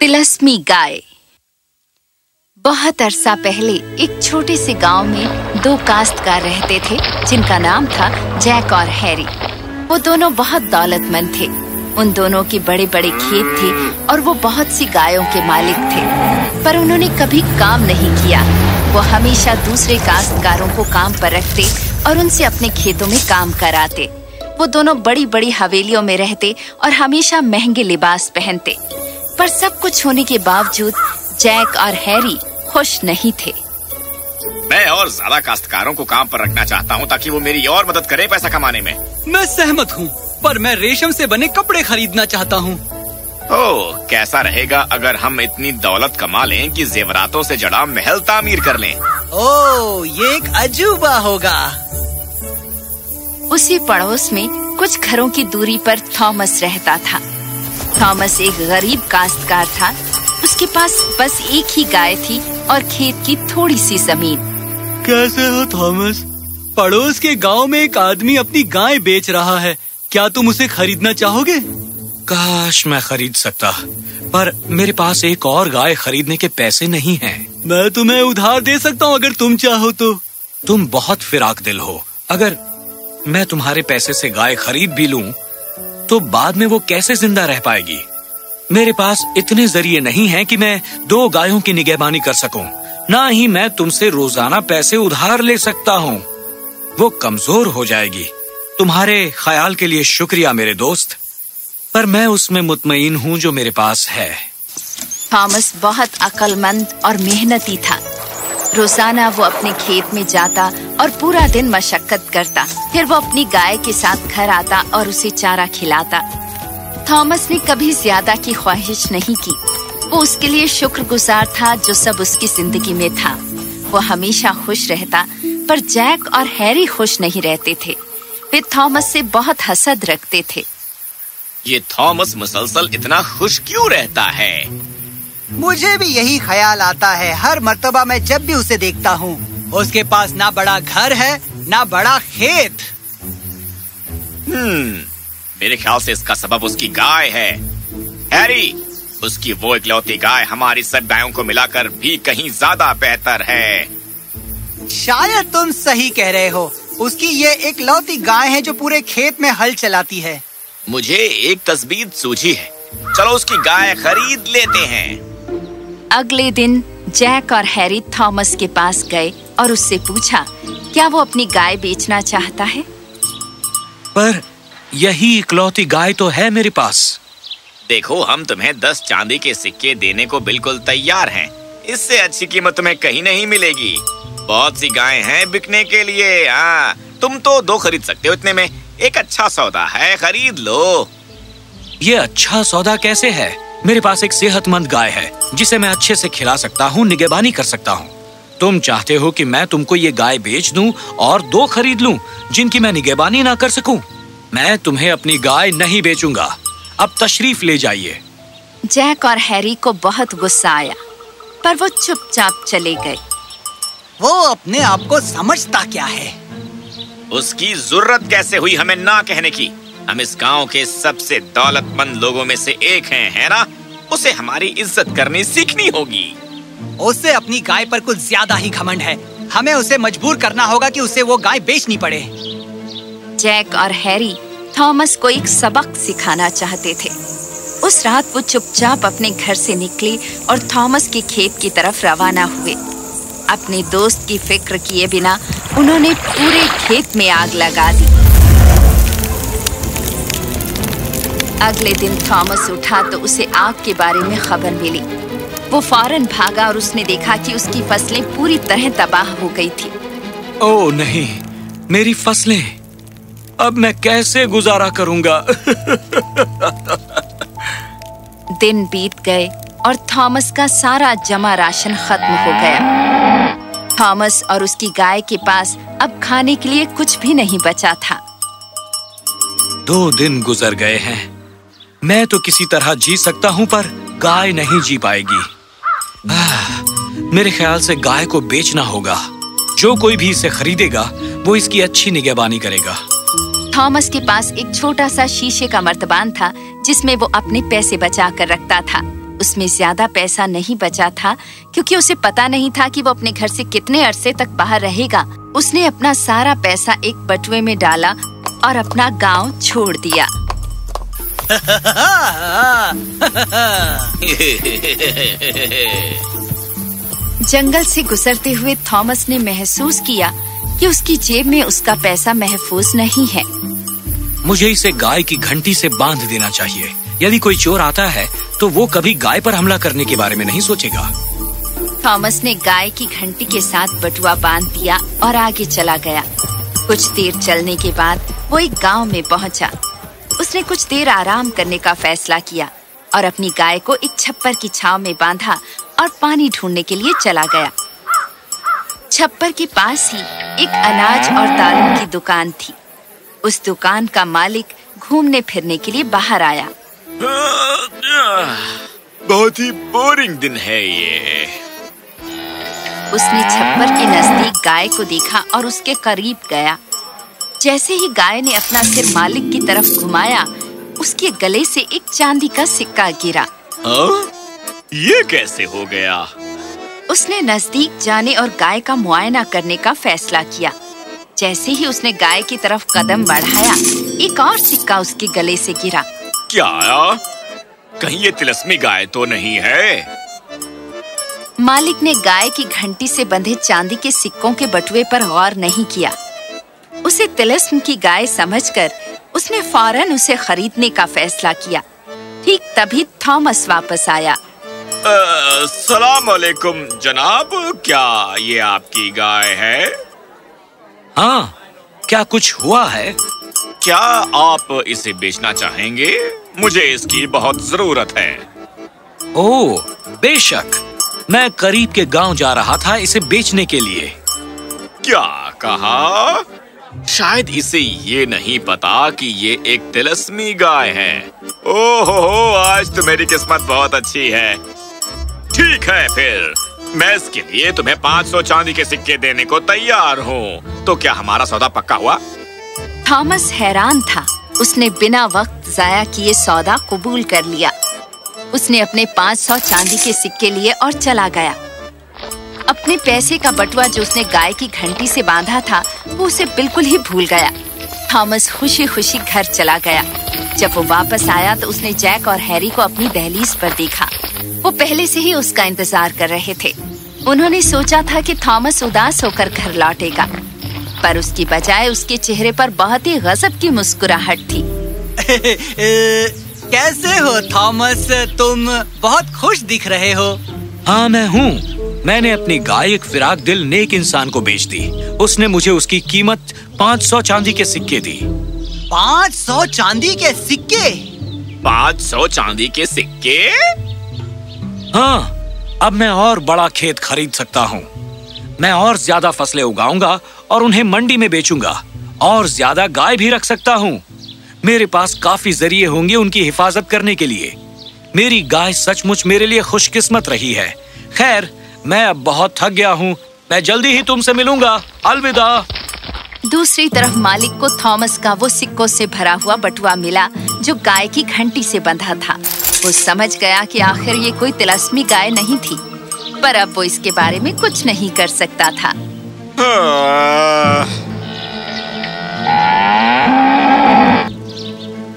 तिलस्मी गाय बहुत अरसा पहले एक छोटे से गाँव में दो काश्तकार रहते थे, जिनका नाम था जैक और हैरी। वो दोनों बहुत दौलतमंद थे। उन दोनों के बड़े बड़े खेत थे और वो बहुत सी गायों के मालिक थे। पर उन्होंने कभी काम नहीं किया। वो हमेशा दूसरे काश्तकारों को काम पर रखते और उनसे अपने खेतों में काम कराते। वो दोनों बड़ी बड़ी हवेलियों में रहते और हमेशा महँगे लिबास पहनते। पर सब कुछ होने के बावजूद जैक और हैरी खुश नहीं थे। मैं और ज़्यादा काश्तकारों को काम पर रखना चाहता हूँ ताकि वो मेरी और मदद करे पैसा कमाने में। मैं सहमत हूँ पर मैं रेशम से बने कपड़े खरीदना चाहता हूँ। ओह कैसा रहेगा अगर हम इतनी दौलत कमा लें कि जेवरातों से जड़ा महल तामीर कर लें? ओह ये एक अजूबा होगा। उसी पड़ोस में कुछ घरों की दूरी पर थॉमस रहता था। थॉमस एक गरीब काश्तकार था। उसके पास बस एक ही गाय थी और खेत की थोड़ी सी ज़मीन। कैसे हो थॉमस? पड़ोस के गाँव में एक आदमी अपनी गाय बेच रहा है। क्या तुम उसे खरीदना चाहोगे? काश मैं खरीद सकता पर मेरे पास एक और गाय खरीदने के पैसे नहीं हैं। मैं तुम्हें उधार दे सकता हूँ अगर तुम चाहो तो। तुम बहुत फिराक दिल हो। अगर मैं तुम्हारे पैसे से गाय खरीद भी लूँ, तो बाद में वो कैसे ज़िंदा रह पाएगी? मेरे पास इतने ज़रिए नहीं हैं कि मैं दो गायों की निगहबानी कर सकूँ। ना ही मैं तुमसे रोज़ाना पैसे उधार ले सकता हूँ। वो कमज़ोर हो जाएगी। तुम्हारे ख्याल के लिए शुक्रिया मेरे दोस्त। पर मैं उसमें मुतमईन हूँ जो मेरे पास है। थॉमस बहुत अक्लमंद और मेहनती था। रोज़ाना वो अपने खेत में जाता और पूरा दिन मशक्कत करता। फिर वो अपनी गाय के साथ घर आता और उसे चारा खिलाता। थॉमस ने कभी ज़्यादा की ख्वाहिश नहीं की। वो उसके लिए शुक्रगुजार था जो सब उसकी ज़िंदगी में था। वो हमेशा खुश रहता पर जैक और हैरी खुश नहीं रहते थे। वे थॉमस से बहुत हसद रखते थे। ये थॉमस मुसलसल इतना खुश क्यों रहता है? मुझे भी यही ख्याल आता है। हर मर्तबा मैं जब भी उसे देखता हूँ। उसके पास ना बड़ा घर है ना बड़ा खेत। हम्म मेरे ख्याल से इसका सबब उसकी गाय है। हैरी उसकी वो इकलौती गाय हमारी सब गायों को मिलाकर भी कहीं ज़्यादा बेहतर है। शायद तुम सही कह रहे हो उसकी ये एक लौती गाय है जो पूरे खेत में हल चलाती है। मुझे एक तस्वीर सूझी है। चलो उसकी गाय खरीद लेते हैं। अगले दिन जैक और हैरी थॉमस के पास गए। और उससे पूछा क्या वो अपनी गाय बेचना चाहता है? पर यही इकलौती गाय तो है मेरे पास। देखो हम तुम्हें दस चांदी के सिक्के देने को बिल्कुल तैयार हैं। इससे अच्छी कीमत तुम्हें कहीं नहीं मिलेगी। बहुत सी गायें हैं बिकने के लिए। हाँ तुम तो दो खरीद सकते हो इतने में। एक अच्छा सौदा है खरीद लो। ये अच्छा सौदा कैसे है? मेरे पास एक सेहतमंद गाय है जिसे मैं अच्छे से खिला सकता हूँ निगेबानी कर सकता हूँ। तुम चाहते हो कि मैं तुमको ये गाय बेच दूँ और दो खरीद लूँ जिनकी मैं निगेबानी ना कर सकूँ? मैं तुम्हें अपनी गाय नहीं बेचूँगा। अब तशरीफ़ ले जाइए। जैक और हैरी को बहुत गुस्सा आया पर वो चुपचाप चले गए। वो अपने आप को समझता क्या है? उसकी ज़रूरत कैसे हुई हमें ना कहने की? हम इस गाँव के सबसे दौलतमंद लोगों में से एक हैं, है ना? उसे हमारी इज़्ज़त करनी सीखनी होगी। उसे अपनी गाय पर कुछ ज़्यादा ही घमंड है। हमें उसे मजबूर करना होगा कि उसे वो गाय बेचनी पड़े। जैक और हैरी थॉमस को एक सबक सिखाना चाहते थे। उस रात वो चुपचाप अपने घर से निकले और थॉमस के खेत की तरफ़ रवाना हुए। अपने दोस्त की फ़िक्र किए बिना उन्होंने पूरे खेत में आग लगा दी। अगले दिन थॉमस उठा तो उसे आग के बारे में खबर मिली। वो फ़ौरन भागा और उसने देखा कि उसकी फ़सलें पूरी तरह तबाह हो गई थी। ओ नहीं मेरी फ़सलें। अब मैं कैसे गुजारा करूँगा? दिन बीत गए और थॉमस का सारा जमा राशन खत्म हो गया। थॉमस और उसकी गाय के पास अब खाने के लिए कुछ भी नहीं बचा था। दो दिन गुजर गए हैं। मैं तो किसी तरह जी सकता हूँ पर गाय नहीं जी पाएगी। मेरे ख्याल से गाय को बेचना होगा। जो कोई भी इसे खरीदेगा, वो इसकी अच्छी निगहबानी करेगा। थॉमस के पास एक छोटा सा शीशे का मर्तबान था, जिसमें वो अपने पैसे बचा कर रखता था। उसमें ज़्यादा पैसा नहीं बचा था, क्योंकि उसे पता नहीं था कि वो अपने घर से कितने अरसे तक बाहर रहेगा। उसने अपना सारा पैसा एक बटुए में डाला और अपना गाँव छोड़ दिया। जंगल से गुजरते हुए थॉमस ने महसूस किया कि उसकी जेब में उसका पैसा महफूज नहीं है। मुझे इसे गाय की घंटी से बाँध देना चाहिए। यदि कोई चोर आता है तो वो कभी गाय पर हमला करने के बारे में नहीं सोचेगा। थॉमस ने गाय की घंटी के साथ बटुआ बाँध दिया और आगे चला गया। कुछ देर चलने के बाद वो एक गाँव में पहुँचा। उसने कुछ देर आराम करने का फैसला किया और अपनी गाय को एक छप्पर की छाव में बांधा और पानी ढूँढने के लिए चला गया। छप्पर के पास ही एक अनाज और दालों की दुकान थी। उस दुकान का मालिक घूमने फिरने के लिए बाहर आया। बहुत ही बोरिंग दिन है ये। उसने छप्पर के नज़दीक गाय को देखा और उसके करीब गया। जैसे ही गाय ने अपना सिर मालिक की तरफ़ घुमाया उसके गले से एक चांदी का सिक्का गिरा। हाँ? ये कैसे हो गया? उसने नज़दीक जाने और गाय का मुआयना करने का फैसला किया। जैसे ही उसने गाय की तरफ़ कदम बढ़ाया एक और सिक्का उसके गले से गिरा। क्या कहीं ये तिलस्मी गाय तो नहीं है? मालिक ने गाय की घंटी से बंधे चांदी के सिक्कों के बटुए पर गौर नहीं किया। उसे तिलस्म की गाय समझकर उसने फ़ौरन उसे खरीदने का फैसला किया। ठीक तभी थॉमस वापस आया। सलाम अलैकुम जनाब क्या ये आपकी गाय है? हाँ क्या कुछ हुआ है? क्या आप इसे बेचना चाहेंगे? मुझे इसकी बहुत ज़रूरत है। ओ बेशक। मैं करीब के गाँव जा रहा था इसे बेचने के लिए। क्या कहा? शायद इसे ये नहीं पता कि ये एक तिलस्मी गाय है। ओहो हो आज तो मेरी किस्मत बहुत अच्छी है। ठीक है फिर, मैं इसके लिए तुम्हें 500 चांदी के सिक्के देने को तैयार हूँ। तो क्या हमारा सौदा पक्का हुआ? थॉमस हैरान था। उसने बिना वक्त जाया किए सौदा कबूल कर लिया। उसने अपने 500 चांदी के सिक्के लिए और चला गया। अपने पैसे का बटुआ जो उसने गाय की घंटी से बांधा था वो उसे बिल्कुल ही भूल गया। थॉमस खुशी खुशी घर चला गया। जब वो वापस आया तो उसने जैक और हैरी को अपनी दहलीज पर देखा। वो पहले से ही उसका इंतज़ार कर रहे थे। उन्होंने सोचा था कि थॉमस उदास होकर घर लौटेगा। पर उसकी बजाय उसके चेहरे पर बहुत ही गजब की मुस्कुराहट थी। ए, ए, कैसे हो थॉमस? तुम बहुत खुश दिख रहे हो। हाँ मैं हूँ। मैंने अपनी गाय एक फिराक दिल नेक इंसान को बेच दी। उसने मुझे उसकी कीमत 500 चांदी के सिक्के दी। 500 चांदी के सिक्के? 500 चांदी के सिक्के? हाँ अब मैं और बड़ा खेत खरीद सकता हूँ। मैं और ज़्यादा फ़सलें उगाऊँगा और उन्हें मंडी में बेचूँगा और ज़्यादा गाय भी रख सकता हूँ। मेरे पास काफ़ी ज़रिए होंगे उनकी हिफाजत करने के लिए। मेरी गाय सचमुच मेरे लिए खुशकिस्मत रही है। खैर मैं अब बहुत थक गया हूँ। मैं जल्दी ही तुमसे मिलूँगा। अलविदा। दूसरी तरफ़ मालिक को थॉमस का वो सिक्कों से भरा हुआ बटुआ मिला, जो गाय की घंटी से बंधा था। वो समझ गया कि आखिर ये कोई तिलस्मी गाय नहीं थी, पर अब वो इसके बारे में कुछ नहीं कर सकता था।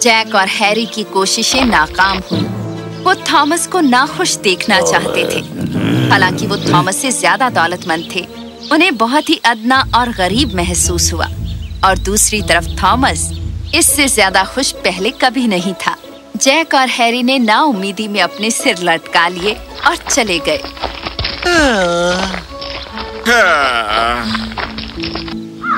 जैक और हैरी की कोशिशें नाकाम हुई। वो थॉमस को नाखुश देखना चाहते थे। हालाँकि वो थॉमस से ज़्यादा दौलतमंद थे। उन्हें बहुत ही अदना और गरीब महसूस हुआ। और दूसरी तरफ़ थॉमस इससे ज़्यादा खुश पहले कभी नहीं था। जैक और हैरी ने ना उम्मीदी में अपने सिर लटका लिए और चले गए।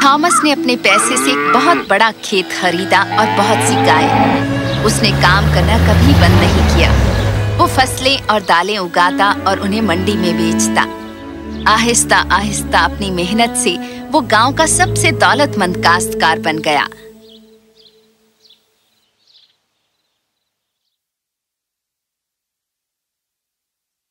थॉमस ने अपने पैसे से एक बहुत बड़ा खेत खरीदा और बहुत सी गाय। उसने काम करना कभी बंद नहीं किया। वो फ़सलें और दालें उगाता और उन्हें मंडी में बेचता। आहिस्ता आहिस्ता अपनी मेहनत से वो गाँव का सबसे दौलतमंद काश्तकार बन गया।